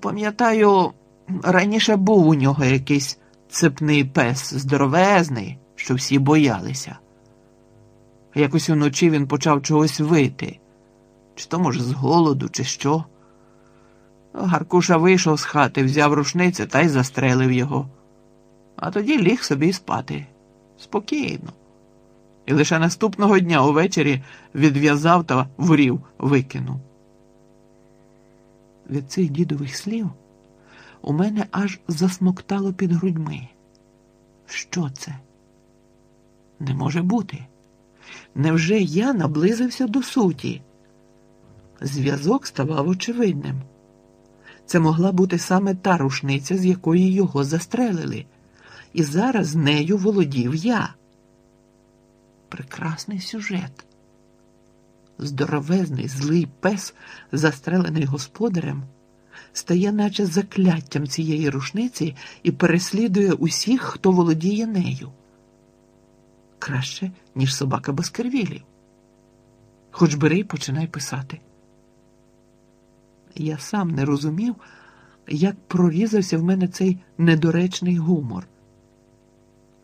Пам'ятаю, раніше був у нього якийсь цепний пес здоровезний, що всі боялися. Якось уночі він почав чогось вити, чи то, може, з голоду, чи що. Гаркуша вийшов з хати, взяв рушницю та й застрелив його. А тоді ліг собі спати. Спокійно. І лише наступного дня увечері відв'язав та ворів викинув. Від цих дідових слів у мене аж засмоктало під грудьми. Що це? Не може бути. Невже я наблизився до суті? Зв'язок ставав очевидним. Це могла бути саме та рушниця, з якої його застрелили, і зараз нею володів я. Прекрасний сюжет. Здоровезний злий пес, застрелений господарем, стає наче закляттям цієї рушниці і переслідує усіх, хто володіє нею. Краще, ніж собака без кервілів. Хоч бери і починай писати. Я сам не розумів, як прорізався в мене цей недоречний гумор.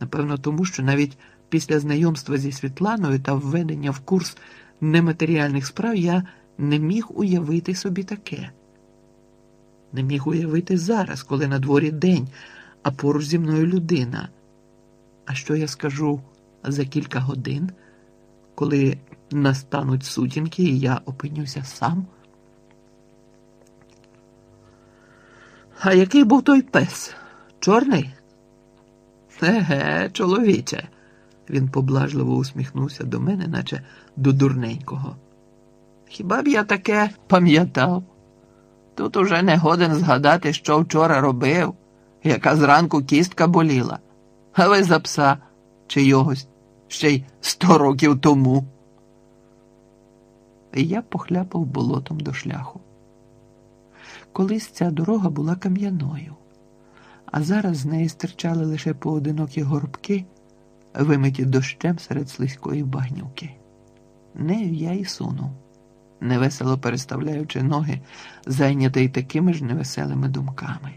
Напевно, тому що навіть після знайомства зі Світланою та введення в курс нематеріальних справ я не міг уявити собі таке. Не міг уявити зараз, коли на дворі день, а поруч зі мною людина. А що я скажу за кілька годин, коли настануть сутінки, і я опинюся сам? А який був той пес? Чорний? Еге, чоловіче. Він поблажливо усміхнувся до мене, наче до дурненького. Хіба б я таке пам'ятав? Тут уже не годен згадати, що вчора робив, яка зранку кістка боліла, а ви за пса чийогось ще й сто років тому. І я похляпав болотом до шляху. Колись ця дорога була кам'яною, а зараз з неї стирчали лише поодинокі горбки, вимиті дощем серед слизької багнюки. Нею я й сунув, невесело переставляючи ноги, зайнятий такими ж невеселими думками.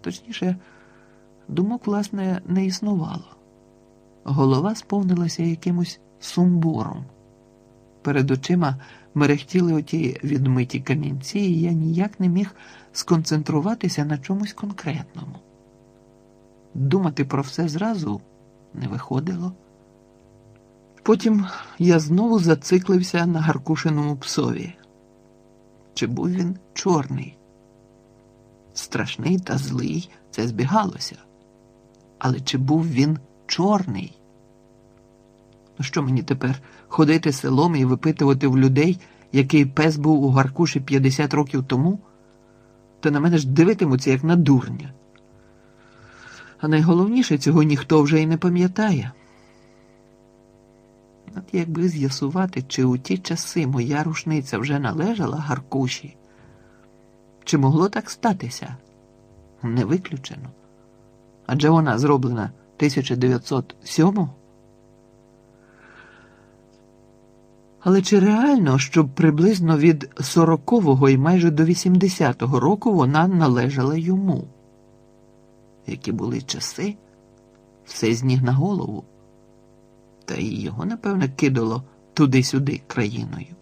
Точніше, думок, власне, не існувало. Голова сповнилася якимось сумбуром. Перед очима мерехтіли оті відмиті камінці, і я ніяк не міг сконцентруватися на чомусь конкретному. Думати про все зразу не виходило. Потім я знову зациклився на Гаркушиному псові. Чи був він чорний? Страшний та злий це збігалося. Але чи був він чорний? Ну що мені тепер ходити селом і випитувати в людей, який пес був у Гаркуші 50 років тому? Та на мене ж дивитимуться, як на дурня. А найголовніше цього ніхто вже й не пам'ятає. От якби з'ясувати, чи у ті часи моя рушниця вже належала Гаркуші, чи могло так статися? Не виключено. Адже вона зроблена 1907-го. Але чи реально, щоб приблизно від 40-го і майже до 80-го року вона належала йому? Які були часи, все з ніг на голову, та й його, напевне, кидало туди-сюди країною.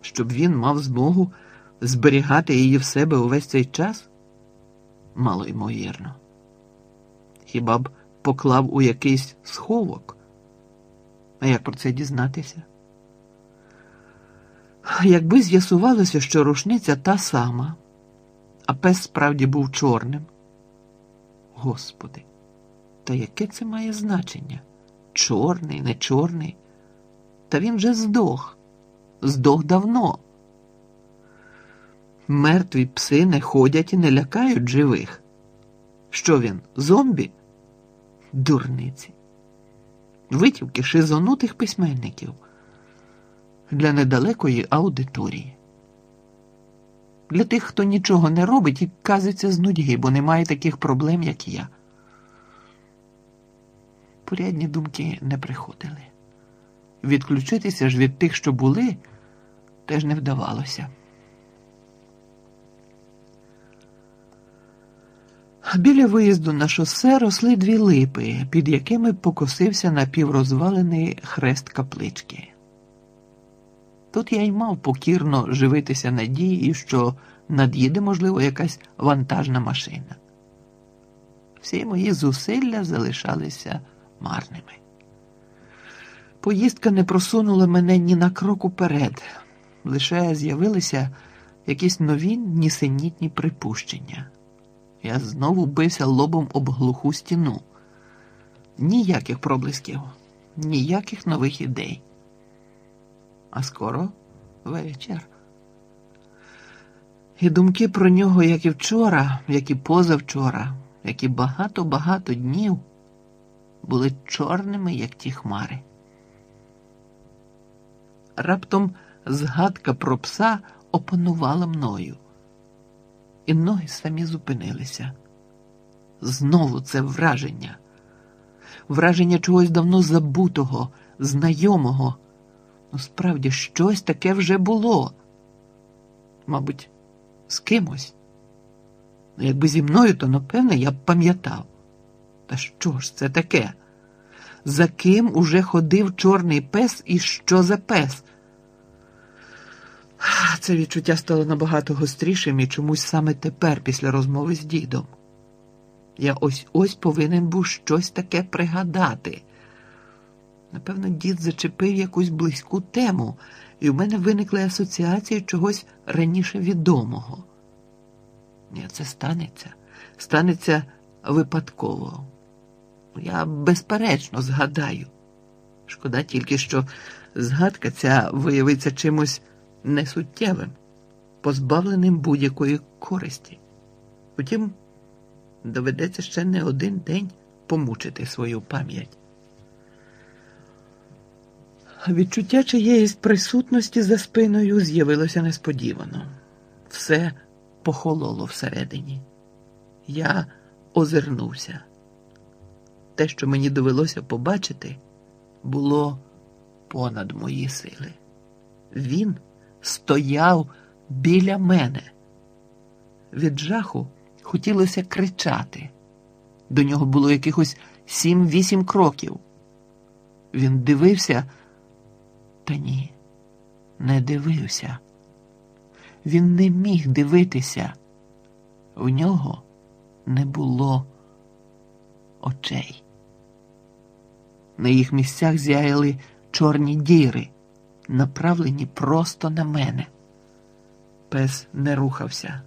Щоб він мав змогу зберігати її в себе увесь цей час? Мало ймовірно. Хіба б поклав у якийсь сховок? А як про це дізнатися? Якби з'ясувалося, що рушниця та сама, а пес справді був чорним. Господи, та яке це має значення? Чорний, не чорний? Та він же здох, здох давно. Мертві пси не ходять і не лякають живих. Що він, зомбі? Дурниці витівки шизонутих письменників для недалекої аудиторії для тих, хто нічого не робить і казиться з нудьги, бо немає таких проблем, як я. Порядні думки не приходили. Відключитися ж від тих, що були, теж не вдавалося. Біля виїзду на шосе росли дві липи, під якими покосився напіврозвалений хрест каплички. Тут я й мав покірно живитися надією, що над'їде, можливо, якась вантажна машина. Всі мої зусилля залишалися марними. Поїздка не просунула мене ні на крок уперед, лише з'явилися якісь нові нісенітні припущення. Я знову бився лобом об глуху стіну. Ніяких проблисків, ніяких нових ідей. А скоро вечір. І думки про нього, як і вчора, як і позавчора, як і багато-багато днів, були чорними, як ті хмари. Раптом згадка про пса опанувала мною, і ноги самі зупинилися. Знову це враження, враження чогось давно забутого, знайомого. Справді, щось таке вже було. Мабуть, з кимось. Ну, якби зі мною, то напевне я б пам'ятав. Та що ж це таке? За ким уже ходив чорний пес і що за пес? Це відчуття стало набагато гострішим і чомусь саме тепер, після розмови з дідом. Я ось ось повинен був щось таке пригадати. Напевно, дід зачепив якусь близьку тему, і в мене виникли асоціації чогось раніше відомого. Ні, це станеться, станеться випадково. Я безперечно згадаю. Шкода тільки, що згадка ця виявиться чимось несуттєвим, позбавленим будь-якої користі. Втім, доведеться ще не один день помучити свою пам'ять. Відчуття чиєїсь присутності за спиною з'явилося несподівано. Все похололо всередині. Я озирнувся. Те, що мені довелося побачити, було понад мої сили. Він стояв біля мене. Від жаху хотілося кричати. До нього було якихось сім-вісім кроків. Він дивився, та ні, не дивився. Він не міг дивитися. У нього не було очей. На їх місцях зяяли чорні діри направлені просто на мене. Пес не рухався.